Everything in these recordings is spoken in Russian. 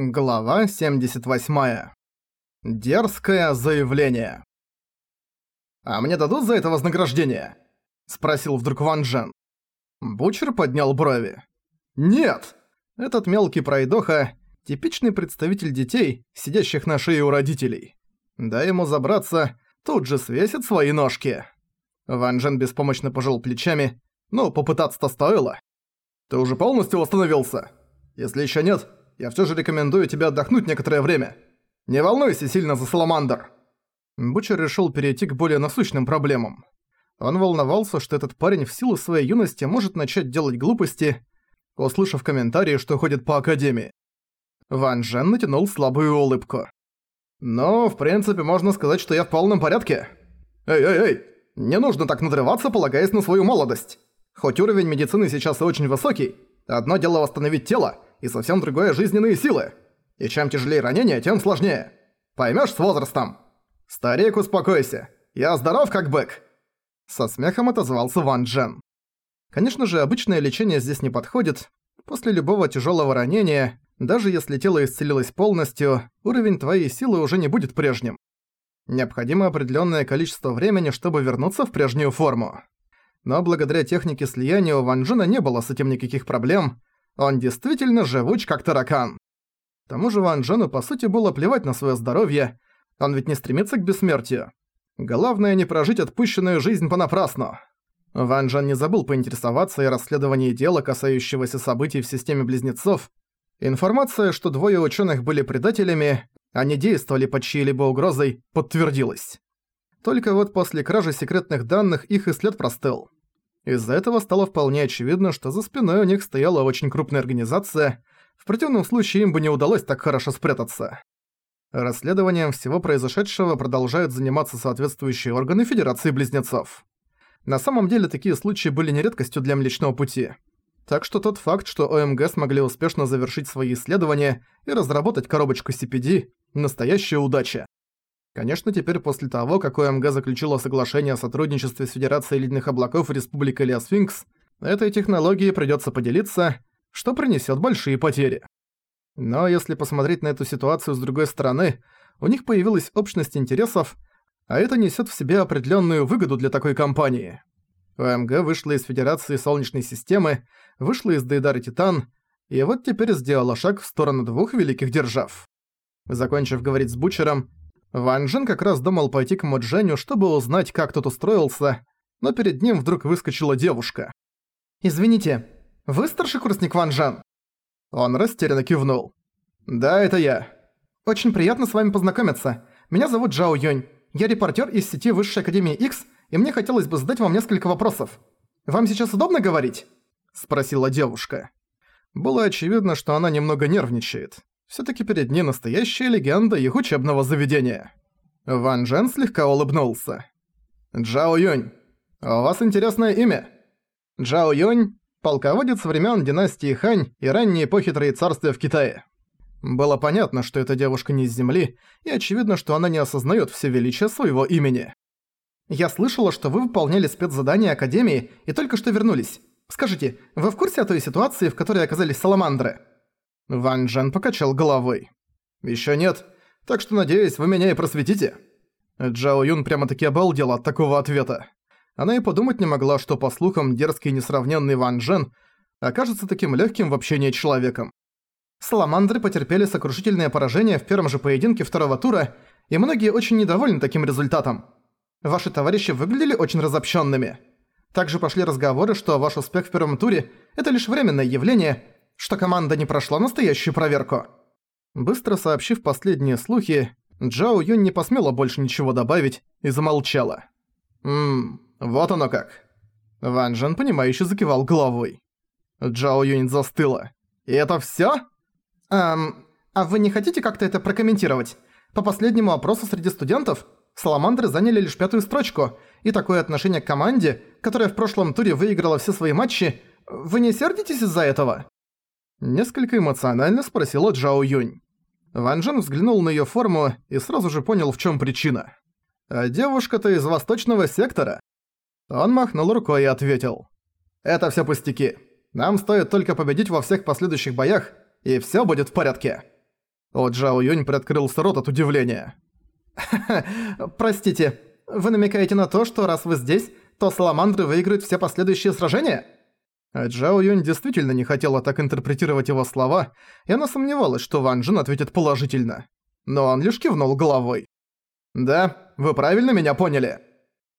Глава 78. Дерзкое заявление. «А мне дадут за это вознаграждение?» – спросил вдруг Ван Джен. Бучер поднял брови. «Нет!» Этот мелкий пройдоха – типичный представитель детей, сидящих на шее у родителей. Дай ему забраться, тут же свесит свои ножки. Ван Джен беспомощно пожал плечами, но попытаться-то стоило. «Ты уже полностью восстановился? Если еще нет, я все же рекомендую тебе отдохнуть некоторое время. Не волнуйся сильно за Саламандр». Бучер решил перейти к более насущным проблемам. Он волновался, что этот парень в силу своей юности может начать делать глупости, услышав комментарии, что ходит по Академии. Ван Жен натянул слабую улыбку. «Ну, в принципе, можно сказать, что я в полном порядке. Эй-эй-эй, не нужно так надрываться, полагаясь на свою молодость. Хоть уровень медицины сейчас и очень высокий, одно дело восстановить тело, и совсем другое жизненные силы. И чем тяжелее ранение, тем сложнее. Поймёшь с возрастом. Старик, успокойся. Я здоров как бык. Со смехом отозвался Ван Джен. Конечно же, обычное лечение здесь не подходит. После любого тяжелого ранения, даже если тело исцелилось полностью, уровень твоей силы уже не будет прежним. Необходимо определенное количество времени, чтобы вернуться в прежнюю форму. Но благодаря технике слияния у Ван Джена не было с этим никаких проблем, он действительно живуч как таракан. К тому же Ван Джену по сути было плевать на свое здоровье, он ведь не стремится к бессмертию. Главное не прожить отпущенную жизнь понапрасну. Ван Джен не забыл поинтересоваться и расследовании дела, касающегося событий в системе Близнецов. Информация, что двое ученых были предателями, а не действовали под чьей-либо угрозой, подтвердилась. Только вот после кражи секретных данных их и след простыл. Из-за этого стало вполне очевидно, что за спиной у них стояла очень крупная организация, в противном случае им бы не удалось так хорошо спрятаться. Расследованием всего произошедшего продолжают заниматься соответствующие органы Федерации Близнецов. На самом деле такие случаи были не редкостью для Млечного Пути. Так что тот факт, что ОМГ смогли успешно завершить свои исследования и разработать коробочку CPD – настоящая удача. Конечно, теперь после того, как ОМГ заключила соглашение о сотрудничестве с Федерацией Ледяных Облаков и Республикой Леосфинкс, этой технологией придётся поделиться, что принесёт большие потери. Но если посмотреть на эту ситуацию с другой стороны, у них появилась общность интересов, а это несёт в себе определённую выгоду для такой компании. ОМГ вышла из Федерации Солнечной системы, вышла из Дейдары Титан, и вот теперь сделала шаг в сторону двух великих держав. Закончив говорить с Бучером, Ван Джен как раз думал пойти к Модженю, чтобы узнать, как тот устроился, но перед ним вдруг выскочила девушка. «Извините, вы старший курсник Ван Джен?» Он растерянно кивнул. «Да, это я». «Очень приятно с вами познакомиться. Меня зовут Джао Юнь. Я репортер из сети Высшей Академии X, и мне хотелось бы задать вам несколько вопросов. Вам сейчас удобно говорить?» Спросила девушка. Было очевидно, что она немного нервничает. Всё-таки перед ней настоящая легенда их учебного заведения. Ван Джен слегка улыбнулся. «Джао Юнь, у вас интересное имя?» Джао Юнь – полководец времен династии Хань и ранней эпохи Троецарствия в Китае. Было понятно, что эта девушка не из Земли, и очевидно, что она не осознаёт все величие своего имени. «Я слышала, что вы выполняли спецзадание Академии и только что вернулись. Скажите, вы в курсе о той ситуации, в которой оказались саламандры?» Ван Джен покачал головой. «Ещё нет, так что, надеюсь, вы меня и просветите». Джао Юн прямо-таки обалдела от такого ответа. Она и подумать не могла, что, по слухам, дерзкий и несравненный Ван Джен окажется таким легким в общении человеком. Саламандры потерпели сокрушительное поражение в первом же поединке второго тура, и многие очень недовольны таким результатом. Ваши товарищи выглядели очень разобщенными. Также пошли разговоры, что ваш успех в первом туре – это лишь временное явление – что команда не прошла настоящую проверку. Быстро сообщив последние слухи, Джао Юнь не посмела больше ничего добавить и замолчала. «Ммм, вот оно как». Ван Джен, понимающе закивал головой. Джао Юнь застыла. «И это всё?» «Эм, а вы не хотите как-то это прокомментировать? По последнему опросу среди студентов, Саламандры заняли лишь пятую строчку, и такое отношение к команде, которая в прошлом туре выиграла все свои матчи, вы не сердитесь из-за этого?» Несколько эмоционально спросила Джао Юнь. Ван Джен взглянул на её форму и сразу же понял, в чём причина. «А девушка-то из восточного сектора?» Он махнул рукой и ответил. «Это всё пустяки. Нам стоит только победить во всех последующих боях, и всё будет в порядке». О Джао Юнь приоткрылся рот от удивления. простите, вы намекаете на то, что раз вы здесь, то Саламандры выиграют все последующие сражения?» А Джао Юнь действительно не хотела так интерпретировать его слова, и она сомневалась, что Ван Джин ответит положительно. Но он лишь кивнул головой. «Да, вы правильно меня поняли».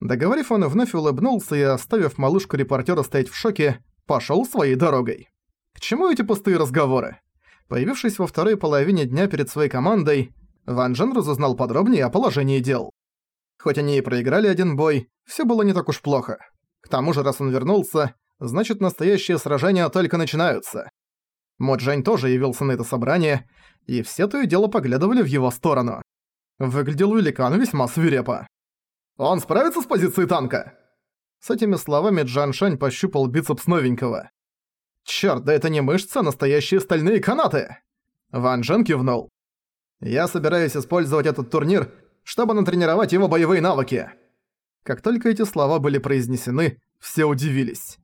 Договорив, он вновь улыбнулся и, оставив малышку-репортера стоять в шоке, пошёл своей дорогой. К чему эти пустые разговоры? Появившись во второй половине дня перед своей командой, Ван Джен разузнал подробнее о положении дел. Хоть они и проиграли один бой, всё было не так уж плохо. К тому же, раз он вернулся, значит настоящие сражения только начинаются. Мо Джань тоже явился на это собрание, и все то и дело поглядывали в его сторону. Выглядел великан весьма свирепо. «Он справится с позицией танка?» С этими словами Джан Шань пощупал бицепс новенького. «Чёрт, да это не мышцы, а настоящие стальные канаты!» Ван Джен кивнул. «Я собираюсь использовать этот турнир, чтобы натренировать его боевые навыки». Как только эти слова были произнесены, все удивились.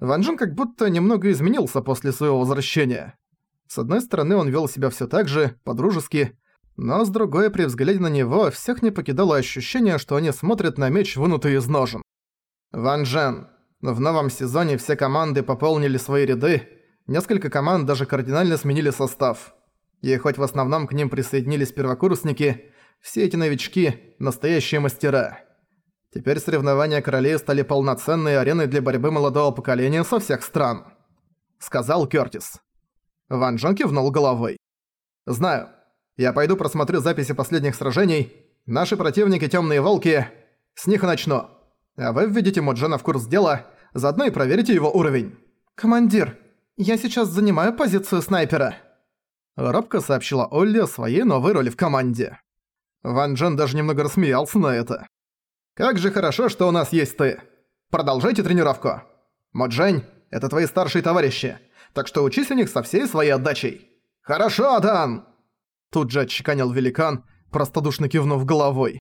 Ван Джен как будто немного изменился после своего возвращения. С одной стороны, он вел себя все так же, по-дружески, но с другой, при взгляде на него, всех не покидало ощущение, что они смотрят на меч, вынутый из ножен. Ван Джен. В новом сезоне все команды пополнили свои ряды, несколько команд даже кардинально сменили состав. И хоть в основном к ним присоединились первокурсники, все эти новички – настоящие мастера. Теперь соревнования королей стали полноценной ареной для борьбы молодого поколения со всех стран. Сказал Кёртис. Ван Джон кивнул головой. «Знаю. Я пойду просмотрю записи последних сражений. Наши противники Тёмные Волки. С них и начну. А вы введите Моджана в курс дела, заодно и проверите его уровень». «Командир, я сейчас занимаю позицию снайпера», — робко сообщила Олли о своей новой роли в команде. Ван Джен даже немного рассмеялся на это. Как же хорошо, что у нас есть ты. Продолжайте тренировку. Моджень, это твои старшие товарищи, так что учись у них со всей своей отдачей. Хорошо, Дан! Тут же отчеканил великан, простодушно кивнув головой.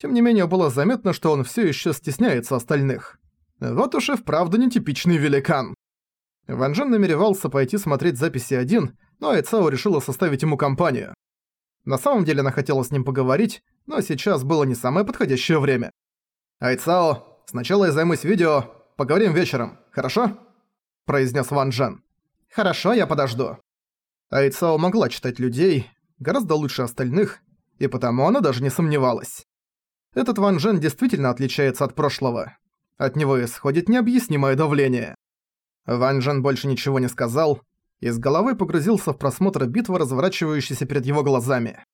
Тем не менее, было заметно, что он все еще стесняется остальных. Вот уж и вправду нетипичный великан. Ван Джен намеревался пойти смотреть записи один, но Айцао решила составить ему компанию. На самом деле она хотела с ним поговорить, но сейчас было не самое подходящее время. «Айцао, сначала я займусь видео, поговорим вечером, хорошо?» произнес Ван Джен. «Хорошо, я подожду». Айцао могла читать людей, гораздо лучше остальных, и потому она даже не сомневалась. Этот Ван Джен действительно отличается от прошлого. От него исходит необъяснимое давление. Ван Джен больше ничего не сказал, и с головой погрузился в просмотр битвы, разворачивающейся перед его глазами.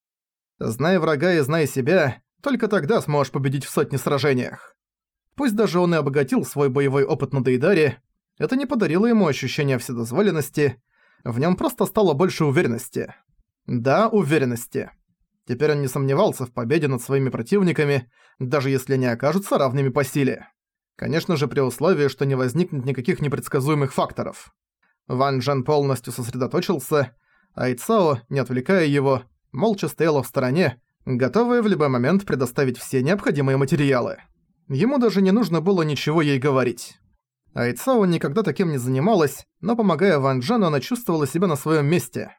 Зная врага и зная себя, только тогда сможешь победить в сотне сражениях. Пусть даже он и обогатил свой боевой опыт на Дейдаре, это не подарило ему ощущения вседозволенности, в нем просто стало больше уверенности. Да, уверенности. Теперь он не сомневался в победе над своими противниками, даже если они окажутся равными по силе. Конечно же, при условии, что не возникнет никаких непредсказуемых факторов. Ван Джен полностью сосредоточился, а Ицао, не отвлекая его, молча стояла в стороне, готовая в любой момент предоставить все необходимые материалы. Ему даже не нужно было ничего ей говорить. Айцао никогда таким не занималась, но помогая Ван Джену, она чувствовала себя на своем месте.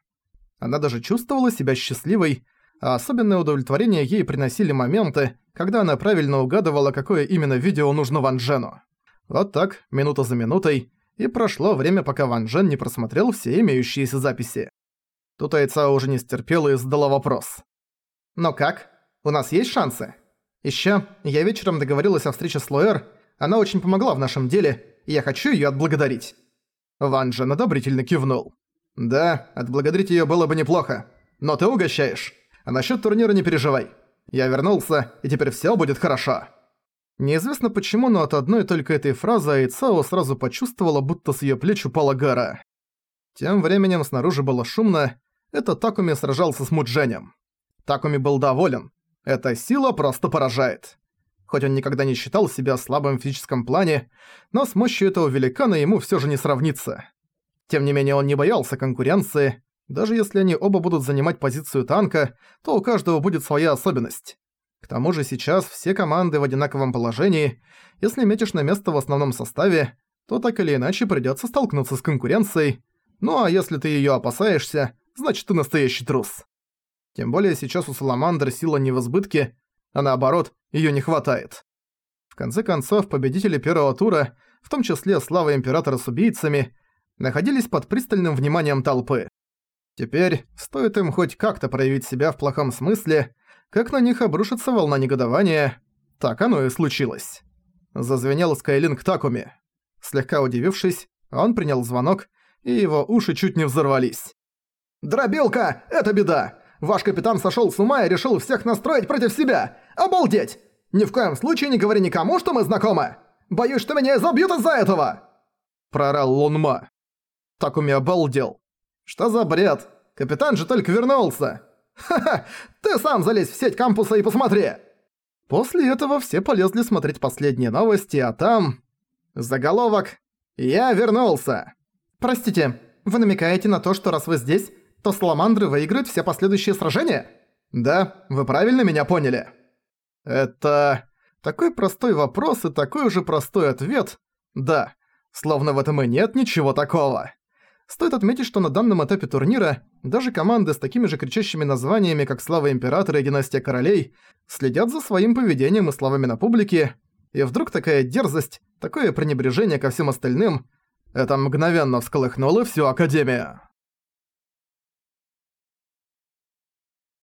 Она даже чувствовала себя счастливой, а особенное удовлетворение ей приносили моменты, когда она правильно угадывала, какое именно видео нужно Ван Джену. Вот так, минута за минутой, и прошло время, пока Ван Джен не просмотрел все имеющиеся записи. Тут Айца уже не стерпела и задала вопрос. «Но как? У нас есть шансы?» Ещё, я вечером договорилась о встрече с Лоэр, она очень помогла в нашем деле, и я хочу её отблагодарить». Ван Джен одобрительно кивнул. «Да, отблагодарить её было бы неплохо. Но ты угощаешь. А насчёт турнира не переживай. Я вернулся, и теперь всё будет хорошо». Неизвестно почему, но от одной только этой фразы Айцао сразу почувствовала, будто с её плеч упала гора. Тем временем снаружи было шумно, это Такуми сражался с Мудженем. Такуми был доволен. Эта сила просто поражает. Хоть он никогда не считал себя слабым в физическом плане, но с мощью этого великана ему всё же не сравнится. Тем не менее он не боялся конкуренции, даже если они оба будут занимать позицию танка, то у каждого будет своя особенность. К тому же сейчас все команды в одинаковом положении, если метишь на место в основном составе, то так или иначе придётся столкнуться с конкуренцией, ну а если ты её опасаешься, значит ты настоящий трус. Тем более сейчас у Саламандр сила не в избытке, а наоборот, её не хватает. В конце концов, победители первого тура, в том числе слава Императора с убийцами, находились под пристальным вниманием толпы. Теперь, стоит им хоть как-то проявить себя в плохом смысле, как на них обрушится волна негодования, так оно и случилось. Зазвенел Скайлинг Такуми. Слегка удивившись, он принял звонок, и его уши чуть не взорвались. «Дробилка! Это беда! Ваш капитан сошёл с ума и решил всех настроить против себя! Обалдеть! Ни в коем случае не говори никому, что мы знакомы! Боюсь, что меня изобьют из-за этого!» Прорал Лунма. Такуми обалдел. «Что за бред? Капитан же только вернулся!» «Ха-ха! Ты сам залезь в сеть кампуса и посмотри!» После этого все полезли смотреть последние новости, а там... Заголовок «Я вернулся!» «Простите, вы намекаете на то, что раз вы здесь, то Саламандры выиграют все последующие сражения?» «Да, вы правильно меня поняли». Это... Такой простой вопрос и такой же простой ответ. Да, словно в этом и нет ничего такого. Стоит отметить, что на данном этапе турнира даже команды с такими же кричащими названиями, как «Слава Императора» и «Династия Королей», следят за своим поведением и словами на публике, и вдруг такая дерзость, такое пренебрежение ко всем остальным, это мгновенно всколыхнуло всю Академию.